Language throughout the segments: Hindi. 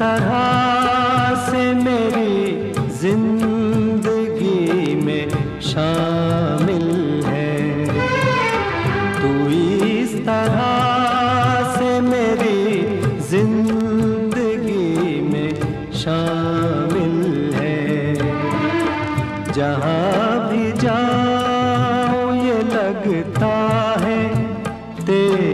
तरह से मेरी ज़िंदगी में शामिल है। तू इस तरह से मेरी ज़िंदगी में शामिल है। जहाँ भी जाओ ये लगता है तेरी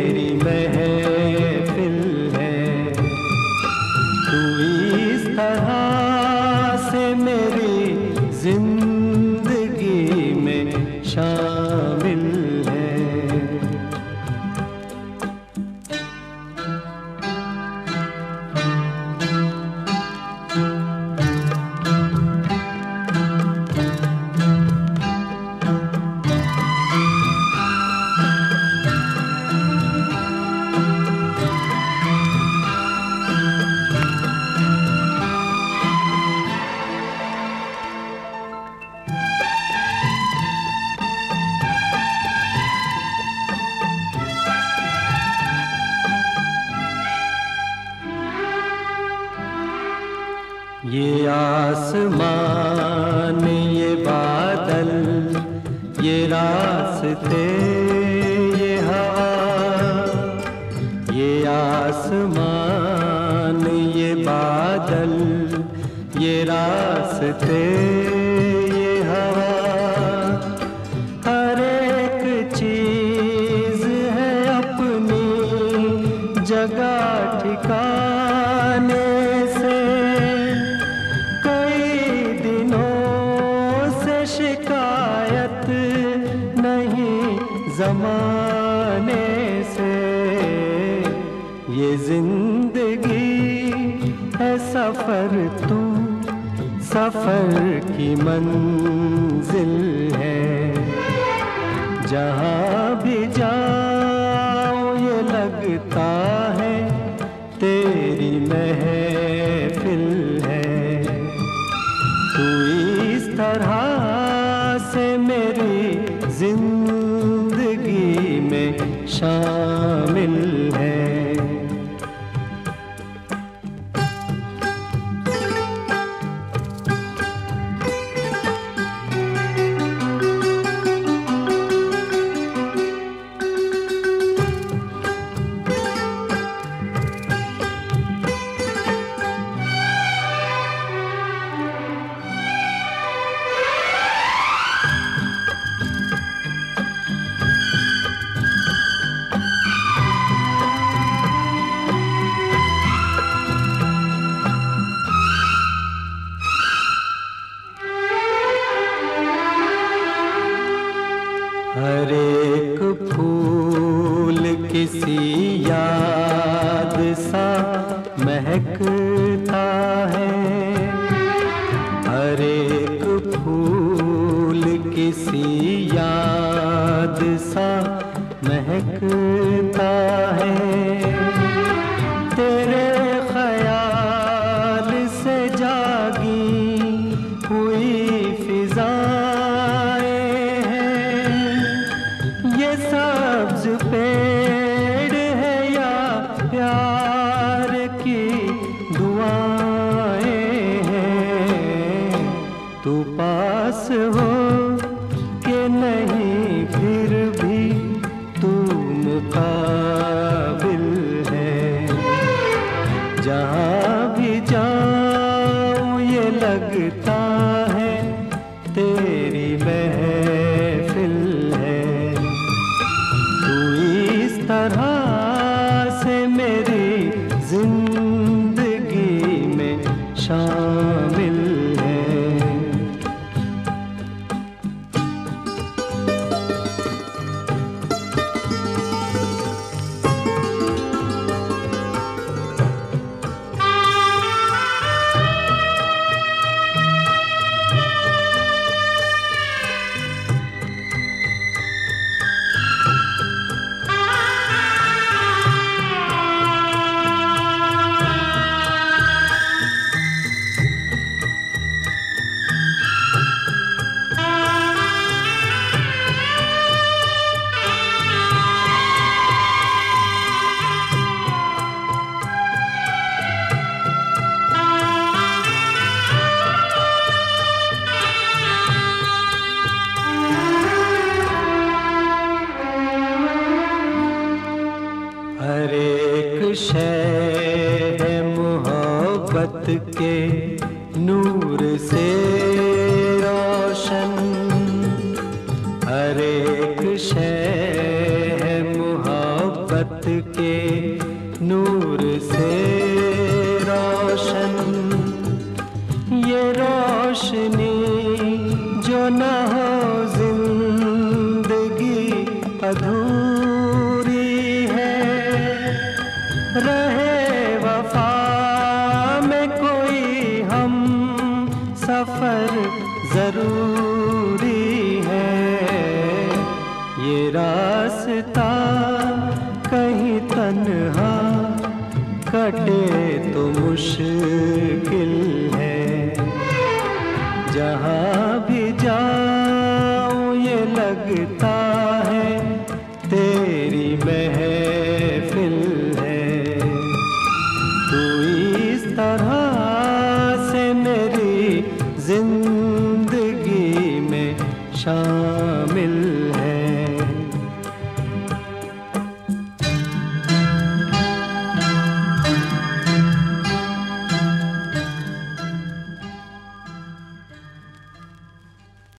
आसमान ये बादल ये रास्ते ये हवा ये आसमान ये बादल ये रास्ते सफ़र तू सफ़र की मंजिल है। जहाँ भी जाओ एक फूल किसी याद सा महकता है। हर एक फूल किसी याद सा पास हो के नहीं फिर भी तू मुकाबिल शहर मोहब्बत के नूर से रोशन। हर एक शहर मोहब्बत के नूर से रोशन। ये रोशनी जो ना रास्ता कहीं तन्हा कटे तो मुश्किल है। जहाँ भी जाऊँ ये लगता है तेरी महफिल है। तू इस तरह से मेरी ज़िंदगी में शामिल